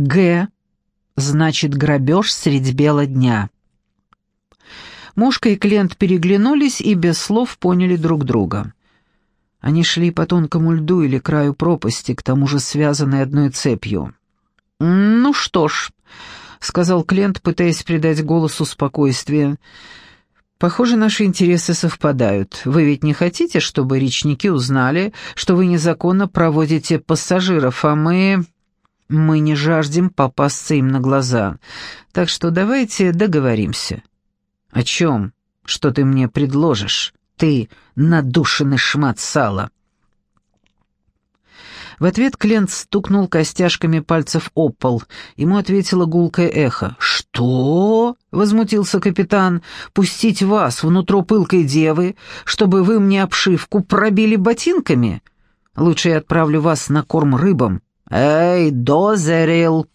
Г. Значит, грабеж средь бела дня. Мушка и Клент переглянулись и без слов поняли друг друга. Они шли по тонкому льду или краю пропасти, к тому же связанной одной цепью. «Ну что ж», — сказал Клент, пытаясь придать голосу спокойствие, — «похоже, наши интересы совпадают. Вы ведь не хотите, чтобы речники узнали, что вы незаконно проводите пассажиров, а мы...» «Мы не жаждем попасться им на глаза, так что давайте договоримся». «О чем? Что ты мне предложишь? Ты надушенный шмат сала!» В ответ Клент стукнул костяшками пальцев об пол. Ему ответило гулкое эхо. «Что?» — возмутился капитан. «Пустить вас внутрь пылкой девы, чтобы вы мне обшивку пробили ботинками? Лучше я отправлю вас на корм рыбам». «Эй, дозерил!»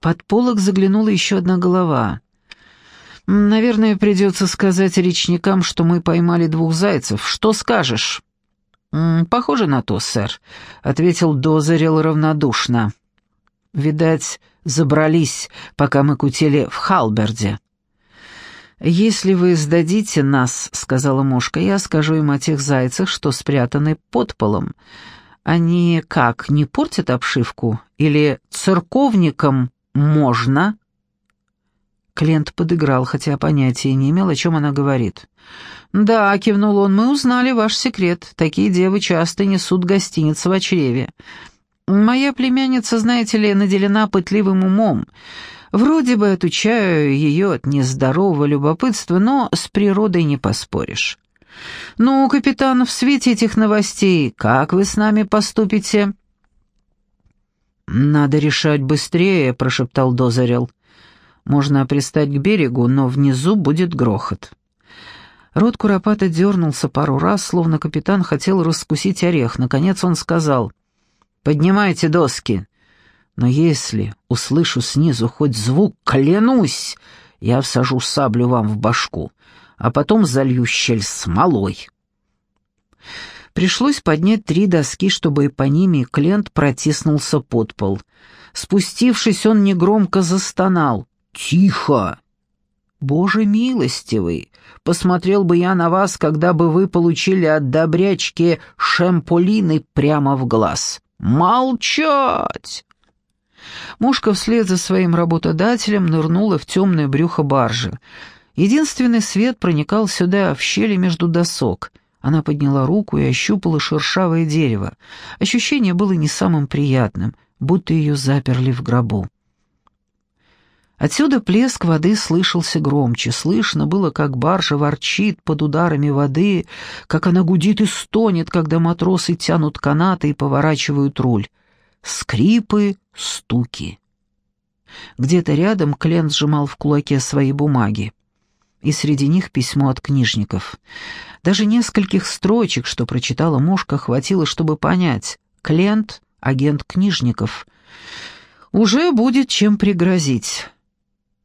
Под полок заглянула еще одна голова. «Наверное, придется сказать речникам, что мы поймали двух зайцев. Что скажешь?» «Похоже на то, сэр», — ответил Дозерил равнодушно. «Видать, забрались, пока мы кутили в Халберде». «Если вы сдадите нас, — сказала мушка, — я скажу им о тех зайцах, что спрятаны под полом. Они как, не портят обшивку? Или церковникам можно?» Клент подыграл, хотя понятия не имел, о чем она говорит. «Да», — кивнул он, — «мы узнали ваш секрет. Такие девы часто несут гостиницы в чреве. Моя племянница, знаете ли, наделена пытливым умом. Вроде бы отучаю ее от нездорового любопытства, но с природой не поспоришь». «Ну, капитан, в свете этих новостей, как вы с нами поступите?» «Надо решать быстрее», — прошептал Дозарел. Можно пристать к берегу, но внизу будет грохот. Рот Куропата дернулся пару раз, словно капитан хотел раскусить орех. Наконец он сказал, «Поднимайте доски». Но если услышу снизу хоть звук, клянусь, я всажу саблю вам в башку, а потом залью щель смолой. Пришлось поднять три доски, чтобы по ними Клент протиснулся под пол. Спустившись, он негромко застонал. «Тихо!» «Боже милостивый! Посмотрел бы я на вас, когда бы вы получили от добрячки шамполины прямо в глаз. Молчать!» Мушка вслед за своим работодателем нырнула в темное брюхо баржи. Единственный свет проникал сюда, в щели между досок. Она подняла руку и ощупала шершавое дерево. Ощущение было не самым приятным, будто ее заперли в гробу. Отсюда плеск воды слышался громче, слышно было, как баржа ворчит под ударами воды, как она гудит и стонет, когда матросы тянут канаты и поворачивают руль. Скрипы, стуки. Где-то рядом Клен сжимал в кулаке свои бумаги. И среди них письмо от книжников. Даже нескольких строчек, что прочитала мушка, хватило, чтобы понять. Клент — агент книжников. Уже будет чем пригрозить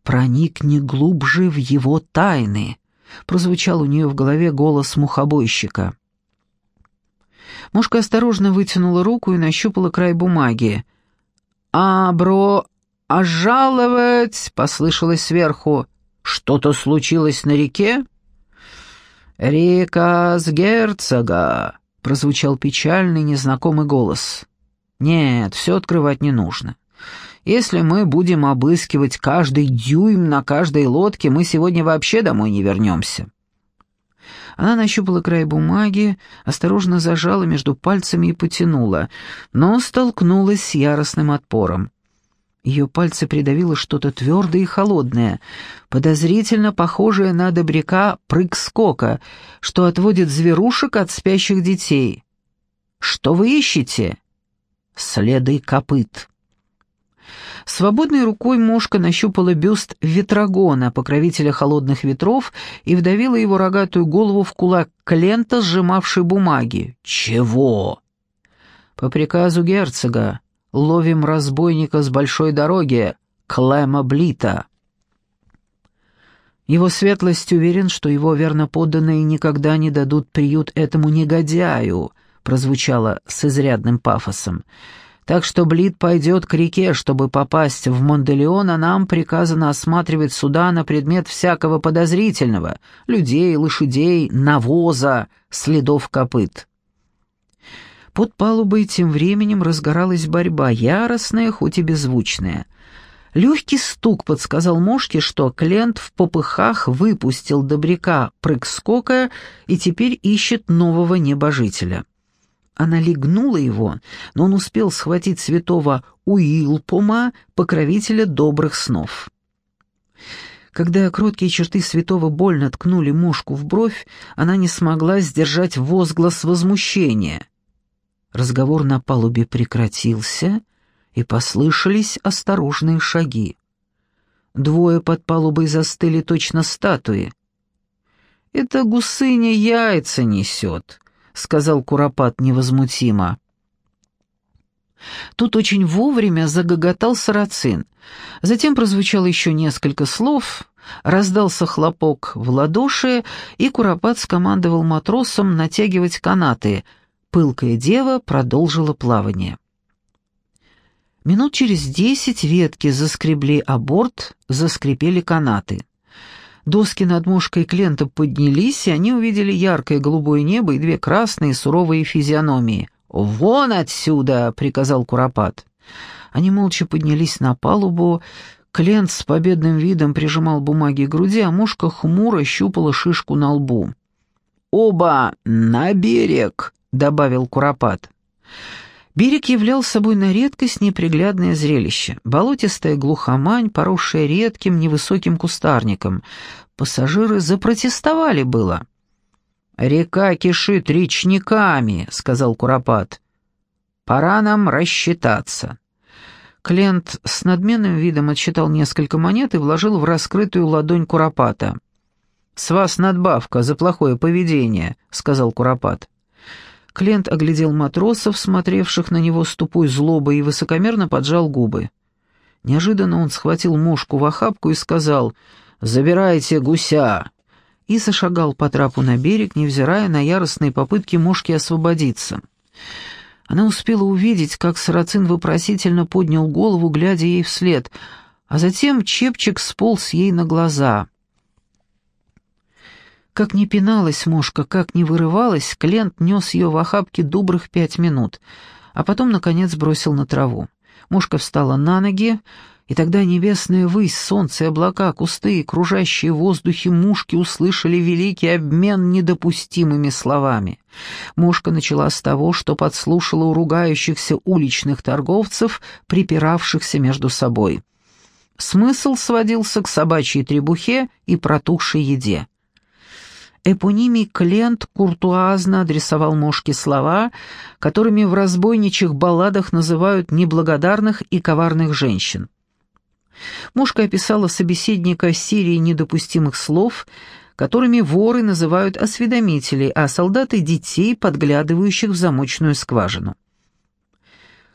проникни глубже в его тайны», — прозвучал у нее в голове голос мухобойщика. Мушка осторожно вытянула руку и нащупала край бумаги. «А, бро, а жаловать!» — послышалось сверху. «Что-то случилось на реке?» «Река с герцога!» — прозвучал печальный незнакомый голос. «Нет, все открывать не нужно. Если мы будем обыскивать каждый дюйм на каждой лодке, мы сегодня вообще домой не вернемся». Она нащупала край бумаги, осторожно зажала между пальцами и потянула, но столкнулась с яростным отпором. Ее пальцы придавило что-то твердое и холодное, подозрительно похожее на добряка прыг-скока, что отводит зверушек от спящих детей. «Что вы ищете?» «Следы копыт». Свободной рукой мушка нащупала бюст Ветрогона, покровителя холодных ветров, и вдавила его рогатую голову в кулак Клента, сжимавший бумаги. «Чего?» «По приказу герцога. Ловим разбойника с большой дороги, Клема Блита». Его светлость уверен, что его верноподданные никогда не дадут приют этому негодяю, прозвучало с изрядным пафосом. Так что Блид пойдет к реке, чтобы попасть в Монделеон, а нам приказано осматривать суда на предмет всякого подозрительного — людей, лошадей, навоза, следов копыт». Под палубой тем временем разгоралась борьба, яростная, хоть и беззвучная. Легкий стук подсказал Мошке, что Клент в попыхах выпустил добряка прыг-скока и теперь ищет нового небожителя. Она легнула его, но он успел схватить святого Уилпома, покровителя добрых снов. Когда кроткие черты святого больно ткнули мушку в бровь, она не смогла сдержать возглас возмущения. Разговор на палубе прекратился, и послышались осторожные шаги. Двое под палубой застыли точно статуи. «Это гусыня яйца несет», — сказал Куропат невозмутимо. Тут очень вовремя загоготал сарацин. Затем прозвучало еще несколько слов, раздался хлопок в ладоши, и Куропат скомандовал матросам натягивать канаты — пылкая дева продолжила плавание. Минут через десять ветки заскребли о борт, заскрипели канаты. Доски над мушкой Клента поднялись, и они увидели яркое голубое небо и две красные суровые физиономии. «Вон отсюда!» — приказал Куропат. Они молча поднялись на палубу. Клент с победным видом прижимал бумаги к груди, а мушка хмуро щупала шишку на лбу. «Оба на берег!» Добавил Куропат. Берег являл собой на редкость неприглядное зрелище. Болотистая глухомань, поросшая редким невысоким кустарником. Пассажиры запротестовали было. «Река кишит речниками», — сказал Куропат. «Пора нам рассчитаться». Клент с надменным видом отсчитал несколько монет и вложил в раскрытую ладонь Куропата. «С вас надбавка за плохое поведение», — сказал Куропат. Клент оглядел матросов, смотревших на него с тупой злобой, и высокомерно поджал губы. Неожиданно он схватил мушку в охапку и сказал «Забирайте гуся!» и зашагал по трапу на берег, невзирая на яростные попытки мушки освободиться. Она успела увидеть, как Сарацин вопросительно поднял голову, глядя ей вслед, а затем чепчик сполз ей на глаза — как ни пиналась мушка, как ни вырывалась, Клент нес ее в охапке добрых пять минут, а потом, наконец, бросил на траву. Мушка встала на ноги, и тогда небесная высь, солнце, облака, кусты и кружащие в воздухе мушки услышали великий обмен недопустимыми словами. Мушка начала с того, что подслушала у ругающихся уличных торговцев, припиравшихся между собой. Смысл сводился к собачьей требухе и протухшей еде. Эпонимий Клент куртуазно адресовал Мошке слова, которыми в разбойничьих балладах называют неблагодарных и коварных женщин. Мушка описала собеседника серии недопустимых слов, которыми воры называют осведомителей, а солдаты — детей, подглядывающих в замочную скважину.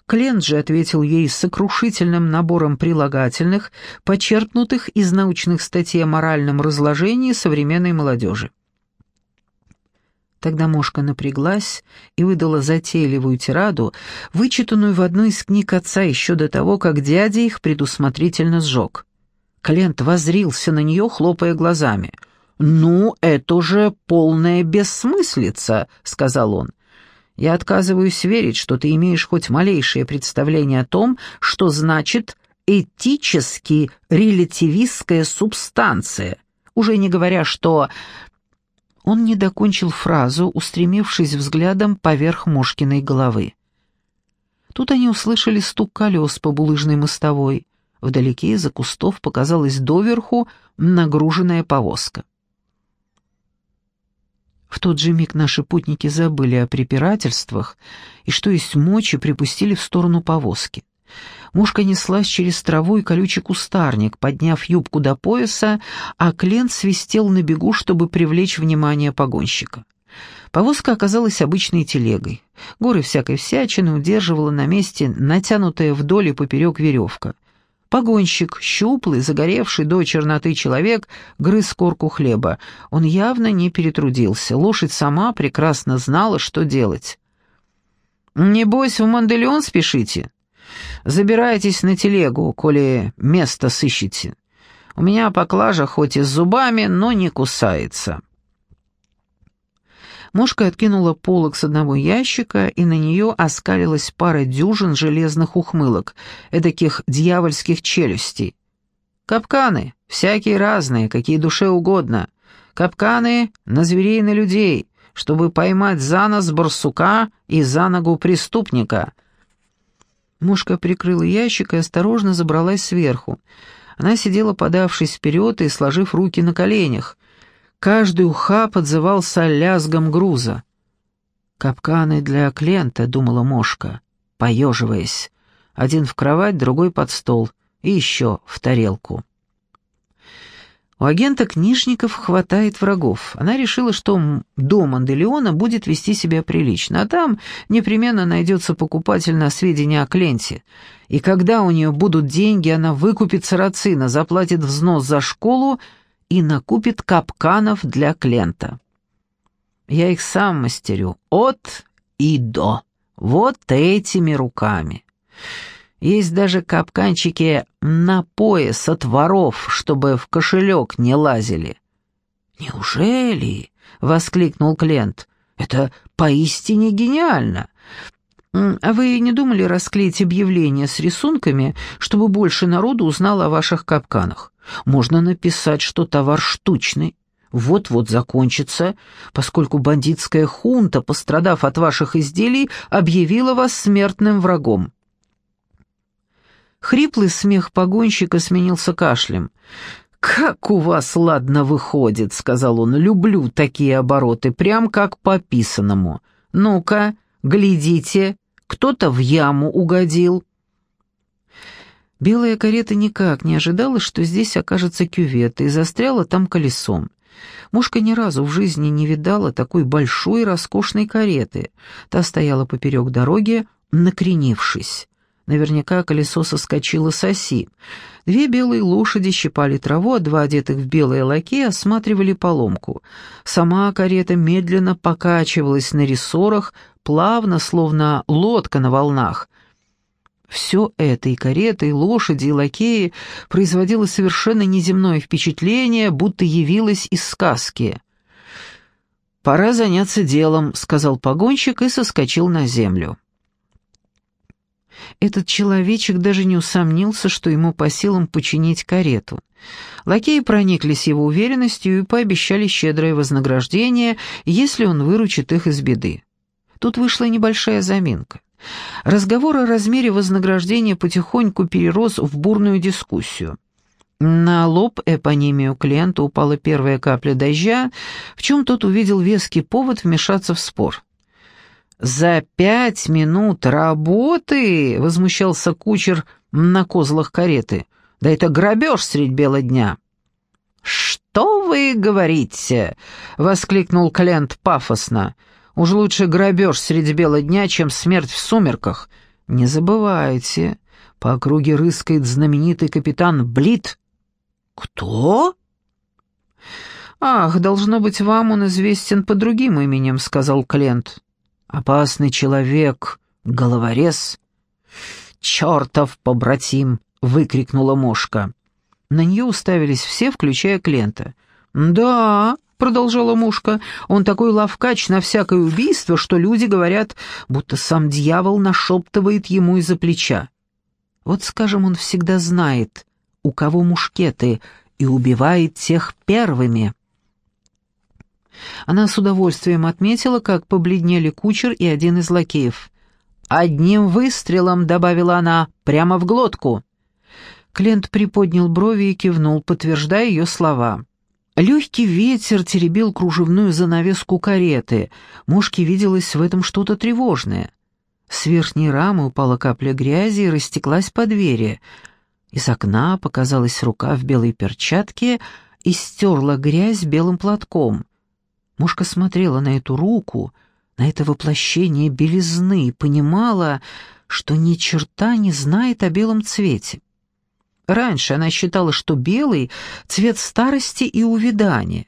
Клент же ответил ей сокрушительным набором прилагательных, почерпнутых из научных статей о моральном разложении современной молодежи. Тогда мушка напряглась и выдала затейливую тираду, вычитанную в одной из книг отца еще до того, как дядя их предусмотрительно сжег. Клент возрился на нее, хлопая глазами. «Ну, это же полная бессмыслица», — сказал он. «Я отказываюсь верить, что ты имеешь хоть малейшее представление о том, что значит этически релятивистская субстанция, уже не говоря, что он не докончил фразу, устремившись взглядом поверх Мошкиной головы. Тут они услышали стук колес по булыжной мостовой. Вдалеке из-за кустов показалась доверху нагруженная повозка. В тот же миг наши путники забыли о препирательствах и, что есть мочи, припустили в сторону повозки. Мушка неслась через траву и колючий кустарник, подняв юбку до пояса, а Клент свистел на бегу, чтобы привлечь внимание погонщика. Повозка оказалась обычной телегой. Горы всякой всячины удерживала на месте натянутая вдоль и поперек веревка. Погонщик, щуплый, загоревший до черноты человек, грыз корку хлеба. Он явно не перетрудился. Лошадь сама прекрасно знала, что делать. «Небось, в Манделеон спешите?» Забирайтесь на телегу, коли место сыщете. У меня поклажа хоть и с зубами, но не кусается». Мушка откинула полок с одного ящика, и на нее оскалилась пара дюжин железных ухмылок, эдаких дьявольских челюстей. «Капканы, всякие разные, какие душе угодно. Капканы на зверей и на людей, чтобы поймать за нос барсука и за ногу преступника». Мушка прикрыла ящик и осторожно забралась сверху. Она сидела, подавшись вперед и сложив руки на коленях. Каждый ухаб отзывался лязгом груза. «Капканы для клиента», — думала Мошка, поеживаясь. Один в кровать, другой под стол и еще в тарелку. У агента Книжников хватает врагов. Она решила, что дом Анделеона будет вести себя прилично, а там непременно найдется покупатель на сведения о Кленте. И когда у нее будут деньги, она выкупит сарацина, заплатит взнос за школу и накупит капканов для Клента. Я их сам мастерю, от и до, вот этими руками. Есть даже капканчики на пояс от воров, чтобы в кошелек не лазили». «Неужели?» — воскликнул Клент. «Это поистине гениально. А вы не думали расклеить объявление с рисунками, чтобы больше народу узнало о ваших капканах? Можно написать, что товар штучный, вот-вот закончится, поскольку бандитская хунта, пострадав от ваших изделий, объявила вас смертным врагом. Хриплый смех погонщика сменился кашлем. «Как у вас ладно выходит», — сказал он, — «люблю такие обороты, прям как по писанному. Ну-ка, глядите, кто-то в яму угодил». Белая карета никак не ожидала, что здесь окажется кювет, и застряла там колесом. Мушка ни разу в жизни не видала такой большой роскошной кареты. Та стояла поперек дороги, накренившись. Наверняка колесо соскочило с оси. Две белые лошади щипали траву, а два одетых в белые лаки осматривали поломку. Сама карета медленно покачивалась на рессорах, плавно, словно лодка на волнах. Все это, и карета, и лошади, и лакеи, производило совершенно неземное впечатление, будто явилось из сказки. «Пора заняться делом», — сказал погонщик и соскочил на землю. Этот человечек даже не усомнился, что ему по силам починить карету. Лакеи прониклись его уверенностью и пообещали щедрое вознаграждение, если он выручит их из беды. Тут вышла небольшая заминка. Разговор о размере вознаграждения потихоньку перерос в бурную дискуссию. На лоб эпонимию клиента упала первая капля дождя, в чем тот увидел веский повод вмешаться в спор. «За пять минут работы!» — возмущался кучер на козлах кареты. «Да это грабеж средь бела дня!» «Что вы говорите?» — воскликнул Клент пафосно. «Уж лучше грабеж средь бела дня, чем смерть в сумерках. Не забывайте, по округе рыскает знаменитый капитан Блит». «Кто?» «Ах, должно быть, вам он известен по другим именем», — сказал Клент. Опасный человек, головорез. «Чертов побратим!» — выкрикнула Мошка. На нее уставились все, включая Клента. «Да», — продолжала Мушка, — «он такой ловкач на всякое убийство, что люди говорят, будто сам дьявол нашептывает ему из-за плеча. Вот, скажем, он всегда знает, у кого мушкеты, и убивает тех первыми». Она с удовольствием отметила, как побледнели кучер и один из лакеев. «Одним выстрелом», — добавила она, — «прямо в глотку». Клент приподнял брови и кивнул, подтверждая ее слова. Легкий ветер теребил кружевную занавеску кареты. Мушке виделось в этом что-то тревожное. С верхней рамы упала капля грязи и растеклась по двери. Из окна показалась рука в белой перчатке и стерла грязь белым платком. Мушка смотрела на эту руку, на это воплощение белизны и понимала, что ни черта не знает о белом цвете. Раньше она считала, что белый — цвет старости и увядания,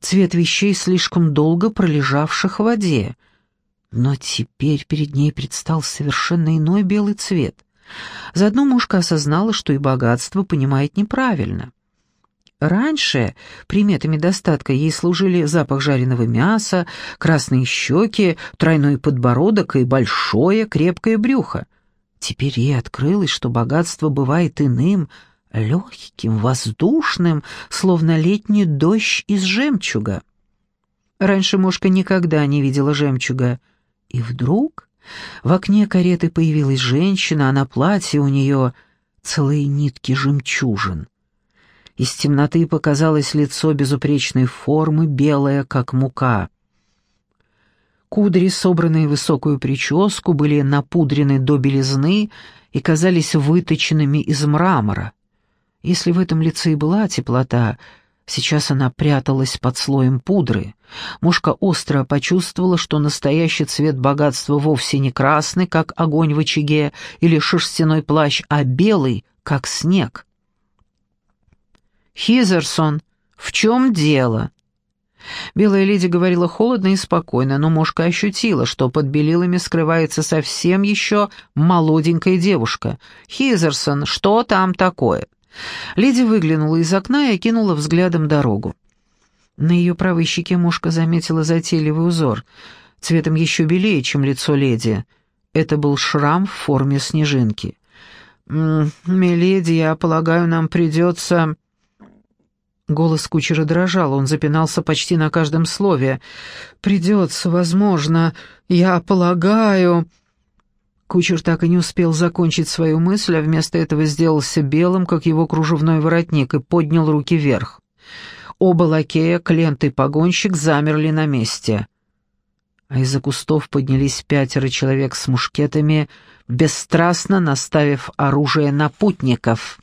цвет вещей, слишком долго пролежавших в воде. Но теперь перед ней предстал совершенно иной белый цвет. Заодно мушка осознала, что и богатство понимает неправильно. Раньше приметами достатка ей служили запах жареного мяса, красные щеки, тройной подбородок и большое крепкое брюхо. Теперь ей открылось, что богатство бывает иным, легким, воздушным, словно летний дождь из жемчуга. Раньше мушка никогда не видела жемчуга. И вдруг в окне кареты появилась женщина, а на платье у нее целые нитки жемчужин. Из темноты показалось лицо безупречной формы, белое, как мука. Кудри, собранные в высокую прическу, были напудрены до белизны и казались выточенными из мрамора. Если в этом лице и была теплота, сейчас она пряталась под слоем пудры. Мушка остро почувствовала, что настоящий цвет богатства вовсе не красный, как огонь в очаге или шерстяной плащ, а белый, как снег. «Хизерсон, в чем дело?» Белая леди говорила холодно и спокойно, но Мошка ощутила, что под белилами скрывается совсем еще молоденькая девушка. «Хизерсон, что там такое?» Леди выглянула из окна и окинула взглядом дорогу. На ее правой щеке Мушка заметила затейливый узор, цветом еще белее, чем лицо леди. Это был шрам в форме снежинки. «Миледи, я полагаю, нам придется...» Голос кучера дрожал, он запинался почти на каждом слове. «Придется, возможно, я полагаю...» Кучер так и не успел закончить свою мысль, а вместо этого сделался белым, как его кружевной воротник, и поднял руки вверх. Оба лакея, клиент и погонщик, замерли на месте. А из-за кустов поднялись пятеро человек с мушкетами, бесстрастно наставив оружие на путников.